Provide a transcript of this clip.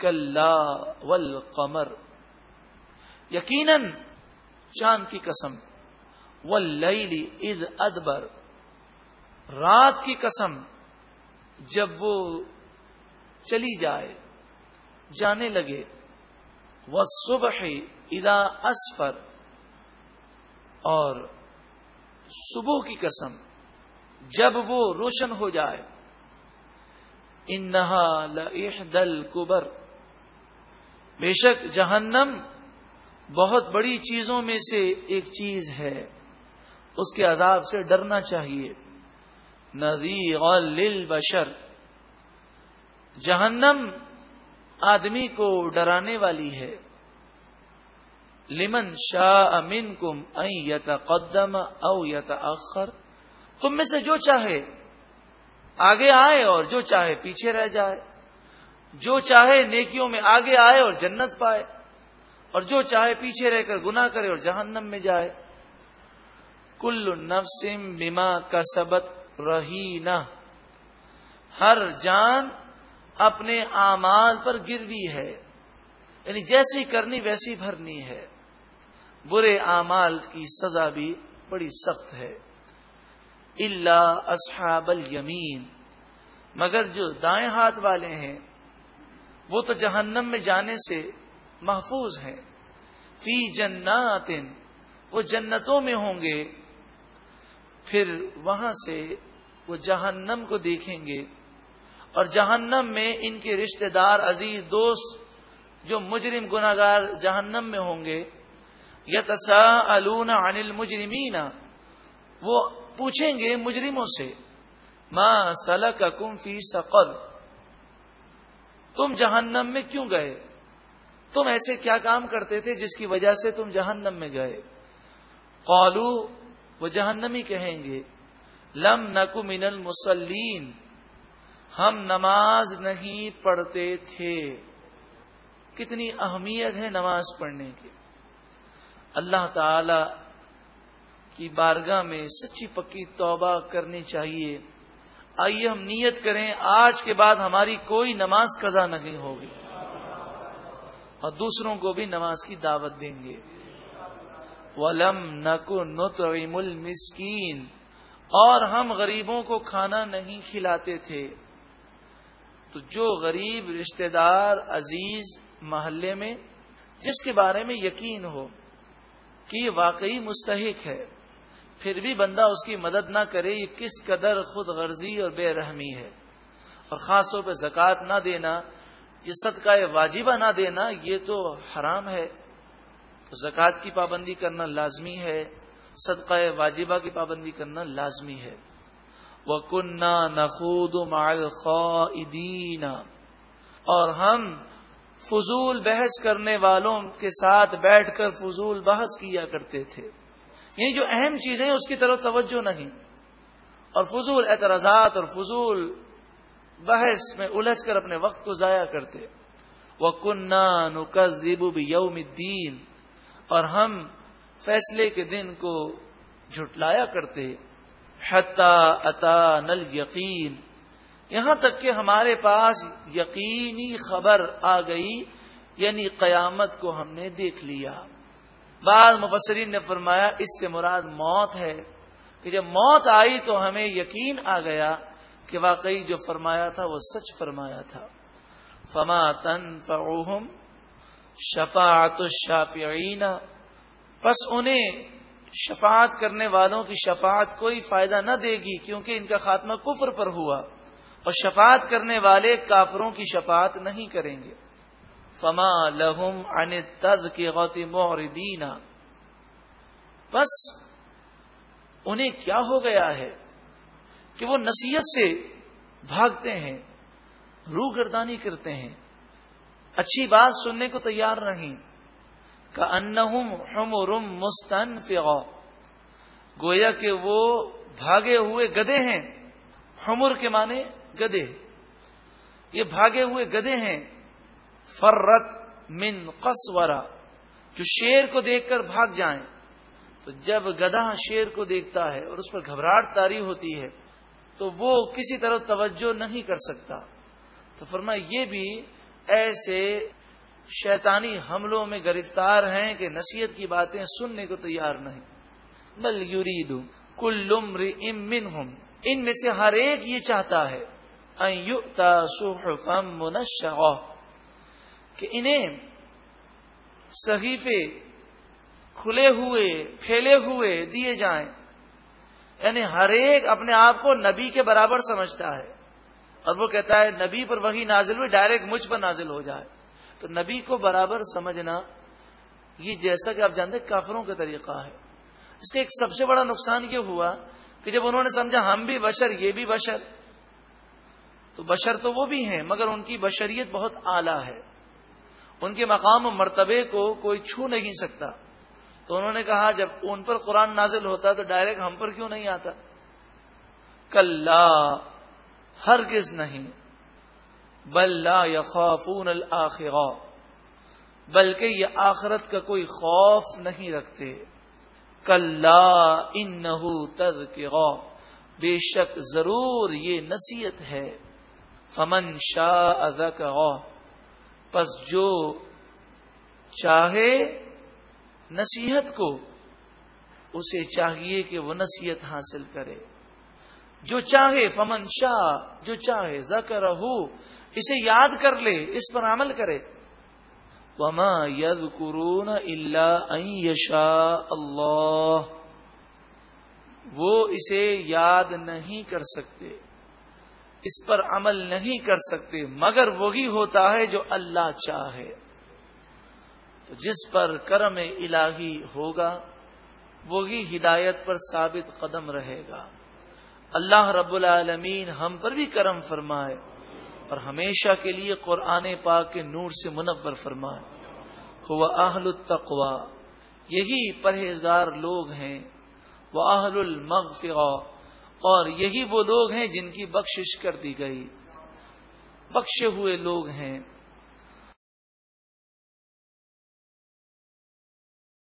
کلا ول قمر یقیناً چاند کی قسم و از ادبر. رات کی قسم جب وہ چلی جائے، جانے لگے. وہ صبح ادا اسفر. اور صبح کی قسم جب وہ روشن ہو جائے. انہا دل کبر. بے شک جہنم بہت بڑی چیزوں میں سے ایک چیز ہے۔ اس کے عذاب سے ڈرنا چاہیے۔ نذیر بشر جہنم آدمی کو ڈرانے والی ہے۔ لمن شاہ امین کم یت قدم او یت اخر تم میں سے جو چاہے آگے آئے اور جو چاہے پیچھے رہ جائے۔ جو چاہے نیکیوں میں آگے آئے اور جنت پائے، اور جو چاہے پیچھے رہ کر گنا کرے اور جہنم میں جائے۔ کل نفسم بیما کا سبت رہی ہر جان اپنے اعمال پر گروی ہے یعنی جیسی کرنی ویسی بھرنی ہے۔ برے اعمال کی سزا بھی بڑی سخت ہے۔ اللہ اصحاب الیمین۔ مگر جو دائیں ہاتھ والے ہیں وہ تو جہنم میں جانے سے محفوظ ہیں۔ فی جنات وہ جنتوں میں ہوں گے۔ پھر وہاں سے وہ جہنم کو دیکھیں گے۔ اور جہنم میں ان کے رشتہ دار، عزیز دوست، جو مجرم گناگار جہنم میں ہوں گے۔ یتسا الون انل مجرمین وہ پوچھیں گے مجرموں سے ماں سلک کم فی سقر؟ تم جہنم میں کیوں گئے؟ تم ایسے کیا کام کرتے تھے جس کی وجہ سے تم جہنم میں گئے؟ قالو، وہ جہنمی کہیں گے۔ لم نکو من المسلین ہم نماز نہیں پڑھتے تھے۔ کتنی اہمیت ہے نماز پڑھنے کی۔ اللہ تعالی کی بارگاہ میں سچی پکی توبہ کرنی چاہیے۔ آئیے ہم نیت کریں، آج کے بعد ہماری کوئی نماز قضا نہیں ہوگی۔ اور دوسروں کو بھی نماز کی دعوت دیں گے۔ ولم نکو نتعم المسکین اور ہم غریبوں کو کھانا نہیں کھلاتے تھے۔ تو جو غریب رشتہ دار، عزیز محلے میں، جس کے بارے میں یقین ہو کہ یہ واقعی مستحق ہے پھر بھی بندہ اس کی مدد نہ کرے، یہ کس قدر خود غرضی اور بے رحمی ہے۔ اور خاص طور پہ زکوٰۃ نہ دینا، یہ صدقہ واجبہ نہ دینا، یہ تو حرام ہے۔ زکوٰۃ کی پابندی کرنا لازمی ہے، صدقہ واجبہ کی پابندی کرنا لازمی ہے۔ وہ کنہ نخود اور ہم فضول بحث کرنے والوں کے ساتھ بیٹھ کر فضول بحث کیا کرتے تھے۔ یہ جو اہم چیزیں اس کی طرف توجہ نہیں۔ اور فضول اعتراضات اور فضول بحث میں الجھ کر اپنے وقت کو ضائع کرتے۔ وہ کنہ یوم الدین اور ہم فیصلے کے دن کو جھٹلایا کرتے۔ حتا اتا نل یقین یہاں تک کہ ہمارے پاس یقینی خبر آ گئی یعنی قیامت کو ہم نے دیکھ لیا۔ بعض مبصرین نے فرمایا اس سے مراد موت ہے کہ جب موت آئی تو ہمیں یقین آ گیا کہ واقعی جو فرمایا تھا وہ سچ فرمایا تھا۔ فما تن فعوہم شفاعت الشافعین پس انہیں شفاعت کرنے والوں کی شفاعت کوئی فائدہ نہ دے گی کیونکہ ان کا خاتمہ کفر پر ہوا اور شفاعت کرنے والے کافروں کی شفاعت نہیں کریں گے۔ فما لہم ان تز کی غوتی موردین بس انہیں کیا ہو گیا ہے کہ وہ نصیحت سے بھاگتے ہیں، روح گردانی کرتے ہیں۔ اچھی بات سننے کو تیار نہیں۔ کا ان مستن گویا کہ وہ بھاگے ہوئے گدے ہیں۔ حمر کے معنی گدے۔ یہ بھاگے ہوئے گدے ہیں۔ فرت من قصورا، جو شیر کو دیکھ کر بھاگ جائیں۔ تو جب گدھا شیر کو دیکھتا ہے اور اس پر گھبراہٹ تاری ہوتی ہے، تو وہ کسی طرح توجہ نہیں کر سکتا۔ تو فرما یہ بھی ایسے شیطانی حملوں میں گرفتار ہیں کہ نصیحت کی باتیں سننے کو تیار نہیں۔ بل یورید کل منہم، ان میں سے ہر ایک یہ چاہتا ہے کہ انہیں صحیفے کھلے ہوئے، پھیلے ہوئے دیے جائیں۔ یعنی ہر ایک اپنے آپ کو نبی کے برابر سمجھتا ہے۔ اور وہ کہتا ہے نبی پر وہی نازل ہوئی ڈائریکٹ مجھ پر نازل ہو جائے۔ تو نبی کو برابر سمجھنا، یہ جیسا کہ آپ جانتے کافروں کا طریقہ ہے۔ اس کا ایک سب سے بڑا نقصان یہ ہوا کہ جب انہوں نے سمجھا ہم بھی بشر، یہ بھی بشر، تو بشر تو وہ بھی ہیں، مگر ان کی بشریت بہت اعلیٰ ہے۔ ان کے مقام و مرتبے کو کوئی چھو نہیں سکتا۔ تو انہوں نے کہا، جب ان پر قرآن نازل ہوتا تو ڈائریکٹ ہم پر کیوں نہیں آتا؟ کل ہرگز نہیں۔ بل لا یخافون الاخرہ بلکہ یہ آخرت کا کوئی خوف نہیں رکھتے۔ کل ان تذکرہ۔ بے شک ضرور یہ نصیحت ہے۔ فمن شاہ پس جو چاہے نصیحت کو، اسے چاہیے کہ وہ نصیحت حاصل کرے۔ جو چاہے فمن شاہ جو چاہے ذکر ہو اسے یاد کر لے، اس پر عمل کرے۔ وما ید قرون اللہ یشا اللہ۔ وہ اسے یاد نہیں کر سکتے۔ اس پر عمل نہیں کر سکتے، مگر وہی ہوتا ہے جو اللہ چاہے۔ تو جس پر کرم الہی ہوگا، وہی ہدایت پر ثابت قدم رہے گا۔ اللہ رب العالمین ہم پر بھی کرم فرمائے اور ہمیشہ کے لیے قرآن پاک کے نور سے منور فرمائے۔ ہوا اہل التقوا یہی پرہیزگار لوگ ہیں۔ وہ اہل المغفرہ اور یہی وہ لوگ ہیں جن کی بخشش کر دی گئی۔ بخشے ہوئے لوگ ہیں۔